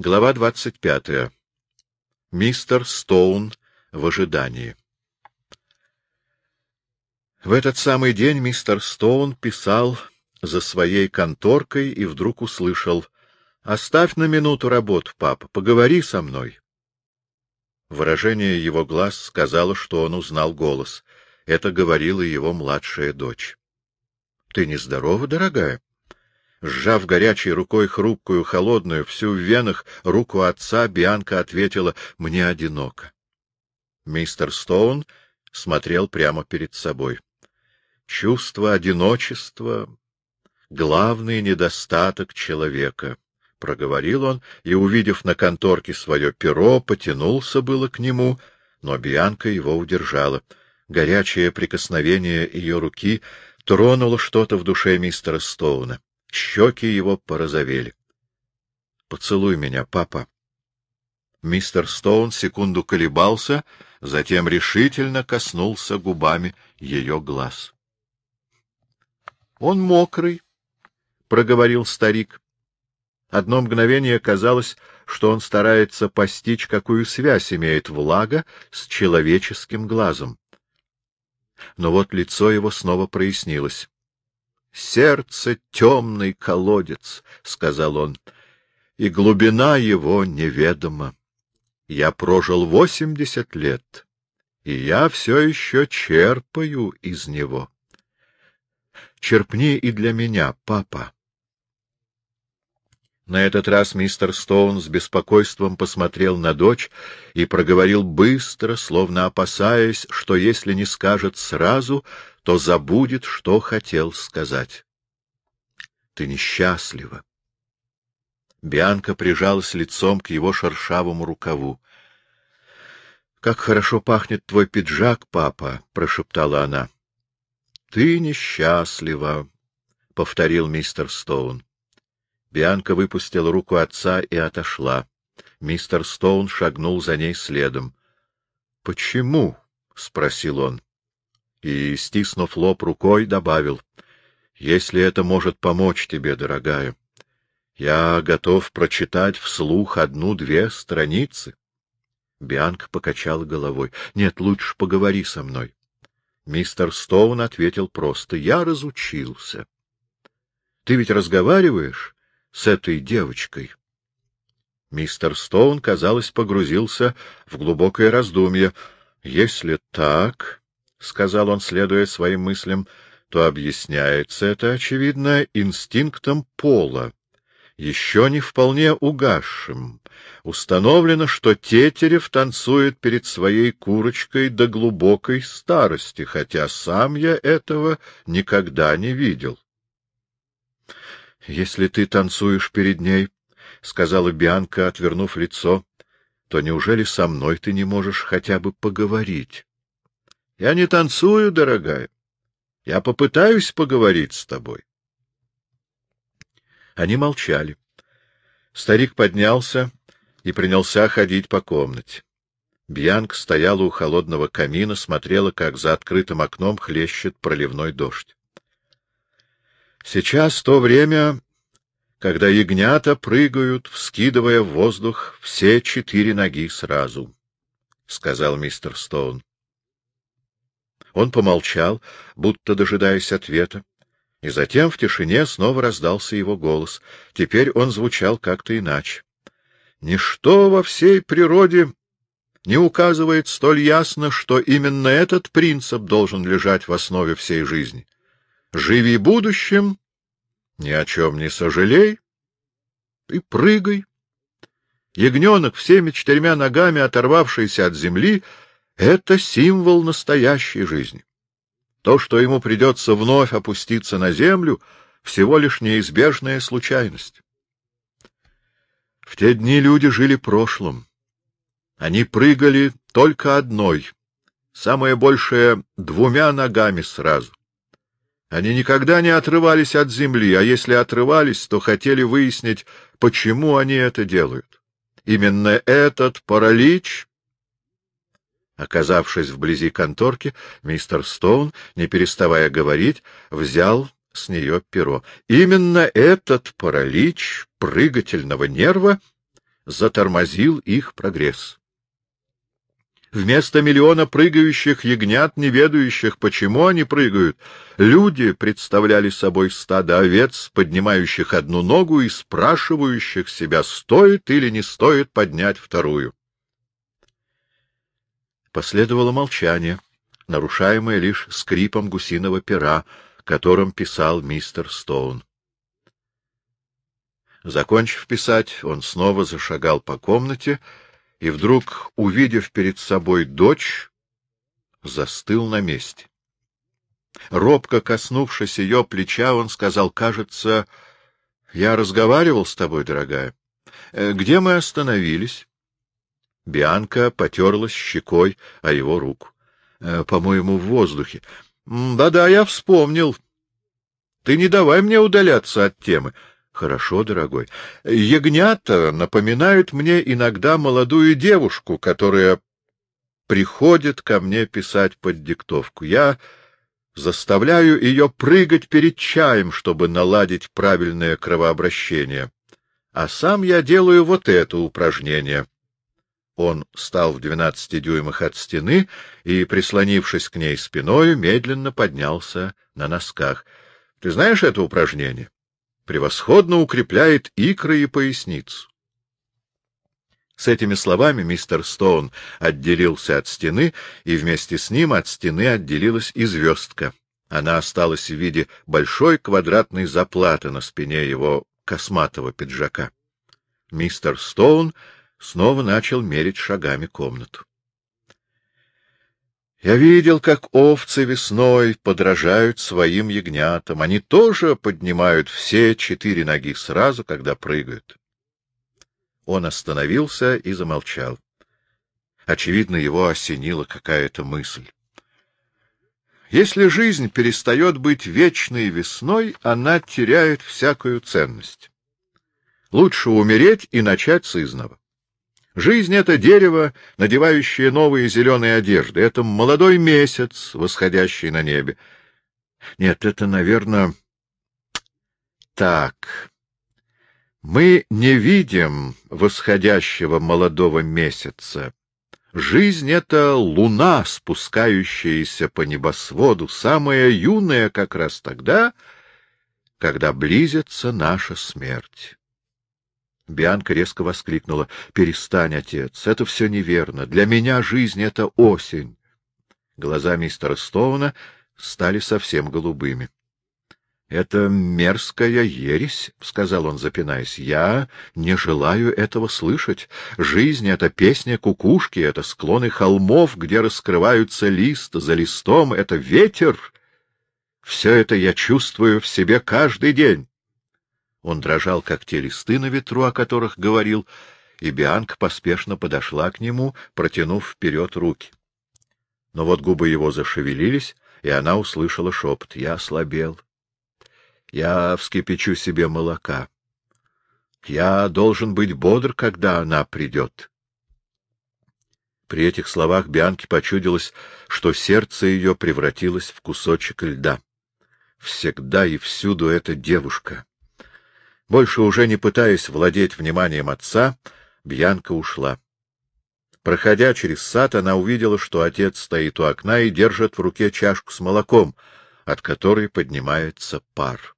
Глава двадцать пятая. Мистер Стоун в ожидании. В этот самый день мистер Стоун писал за своей конторкой и вдруг услышал «Оставь на минуту работу, папа, поговори со мной». Выражение его глаз сказало, что он узнал голос. Это говорила его младшая дочь. — Ты нездорова, дорогая? Сжав горячей рукой хрупкую, холодную, всю в венах руку отца, Бианка ответила «Мне одиноко». Мистер Стоун смотрел прямо перед собой. Чувство одиночества — главный недостаток человека, — проговорил он, и, увидев на конторке свое перо, потянулся было к нему, но Бианка его удержала. Горячее прикосновение ее руки тронуло что-то в душе мистера Стоуна. Щеки его порозовели. — Поцелуй меня, папа. Мистер Стоун секунду колебался, затем решительно коснулся губами ее глаз. — Он мокрый, — проговорил старик. Одно мгновение казалось, что он старается постичь, какую связь имеет влага с человеческим глазом. Но вот лицо его снова прояснилось. Сердце — темный колодец, — сказал он, — и глубина его неведома. Я прожил восемьдесят лет, и я все еще черпаю из него. Черпни и для меня, папа. На этот раз мистер Стоун с беспокойством посмотрел на дочь и проговорил быстро, словно опасаясь, что если не скажет сразу, то забудет, что хотел сказать. — Ты несчастлива. Бианка прижалась лицом к его шершавому рукаву. — Как хорошо пахнет твой пиджак, папа! — прошептала она. — Ты несчастлива, — повторил мистер Стоун. Бианка выпустила руку отца и отошла. Мистер Стоун шагнул за ней следом. — Почему? — спросил он. И, стиснув лоб рукой, добавил. — Если это может помочь тебе, дорогая, я готов прочитать вслух одну-две страницы. Бианка покачала головой. — Нет, лучше поговори со мной. Мистер Стоун ответил просто. — Я разучился. — Ты ведь разговариваешь с этой девочкой. Мистер Стоун, казалось, погрузился в глубокое раздумье. — Если так, — сказал он, следуя своим мыслям, — то объясняется это, очевидно, инстинктом пола, еще не вполне угасшим. Установлено, что Тетерев танцует перед своей курочкой до глубокой старости, хотя сам я этого никогда не видел. — Если ты танцуешь перед ней, — сказала Бианка, отвернув лицо, — то неужели со мной ты не можешь хотя бы поговорить? — Я не танцую, дорогая. Я попытаюсь поговорить с тобой. Они молчали. Старик поднялся и принялся ходить по комнате. Бьянка стояла у холодного камина, смотрела, как за открытым окном хлещет проливной дождь. Сейчас то время, когда ягнята прыгают, вскидывая в воздух все четыре ноги сразу, — сказал мистер Стоун. Он помолчал, будто дожидаясь ответа, и затем в тишине снова раздался его голос. Теперь он звучал как-то иначе. Ничто во всей природе не указывает столь ясно, что именно этот принцип должен лежать в основе всей жизни. Живи будущим, ни о чем не сожалей и прыгай. Ягненок, всеми четырьмя ногами оторвавшийся от земли, — это символ настоящей жизни. То, что ему придется вновь опуститься на землю, — всего лишь неизбежная случайность. В те дни люди жили прошлым. Они прыгали только одной, самое большее — двумя ногами сразу. Они никогда не отрывались от земли, а если отрывались, то хотели выяснить, почему они это делают. Именно этот паралич Оказавшись вблизи конторки, мистер Стоун, не переставая говорить, взял с нее перо. Именно этот паралич прыгательного нерва затормозил их прогресс. Вместо миллиона прыгающих ягнят, не ведающих, почему они прыгают, люди представляли собой стадо овец, поднимающих одну ногу и спрашивающих себя, стоит или не стоит поднять вторую. Последовало молчание, нарушаемое лишь скрипом гусиного пера, которым писал мистер Стоун. Закончив писать, он снова зашагал по комнате, и вдруг, увидев перед собой дочь, застыл на месте. Робко коснувшись ее плеча, он сказал, — Кажется, я разговаривал с тобой, дорогая. Э, где мы остановились? Бианка потерлась щекой о его руку. Э, — По-моему, в воздухе. Да — Да-да, я вспомнил. Ты не давай мне удаляться от темы. Хорошо, дорогой. Ягнята напоминают мне иногда молодую девушку, которая приходит ко мне писать под диктовку. Я заставляю ее прыгать перед чаем, чтобы наладить правильное кровообращение. А сам я делаю вот это упражнение. Он стал в двенадцати дюймах от стены и, прислонившись к ней спиной, медленно поднялся на носках. — Ты знаешь это упражнение? Превосходно укрепляет икры и поясницу. С этими словами мистер Стоун отделился от стены, и вместе с ним от стены отделилась и звездка. Она осталась в виде большой квадратной заплаты на спине его косматого пиджака. Мистер Стоун снова начал мерить шагами комнату. Я видел, как овцы весной подражают своим ягнятам. Они тоже поднимают все четыре ноги сразу, когда прыгают. Он остановился и замолчал. Очевидно, его осенила какая-то мысль. Если жизнь перестает быть вечной весной, она теряет всякую ценность. Лучше умереть и начать с изного. Жизнь — это дерево, надевающее новые зеленые одежды. Это молодой месяц, восходящий на небе. Нет, это, наверное, так. Мы не видим восходящего молодого месяца. Жизнь — это луна, спускающаяся по небосводу, самая юная как раз тогда, когда близится наша смерть. Бианка резко воскликнула. — Перестань, отец, это все неверно. Для меня жизнь — это осень. Глаза мистера Стоуна стали совсем голубыми. — Это мерзкая ересь, — сказал он, запинаясь. — Я не желаю этого слышать. Жизнь — это песня кукушки, это склоны холмов, где раскрываются лист за листом, это ветер. Все это я чувствую в себе каждый день. Он дрожал, как те листы на ветру, о которых говорил, и Бианка поспешно подошла к нему, протянув вперед руки. Но вот губы его зашевелились, и она услышала шепот. Я ослабел. Я вскипячу себе молока. Я должен быть бодр, когда она придет. При этих словах Бианке почудилось, что сердце ее превратилось в кусочек льда. Всегда и всюду эта девушка. Больше уже не пытаясь владеть вниманием отца, Бьянка ушла. Проходя через сад, она увидела, что отец стоит у окна и держит в руке чашку с молоком, от которой поднимается пар.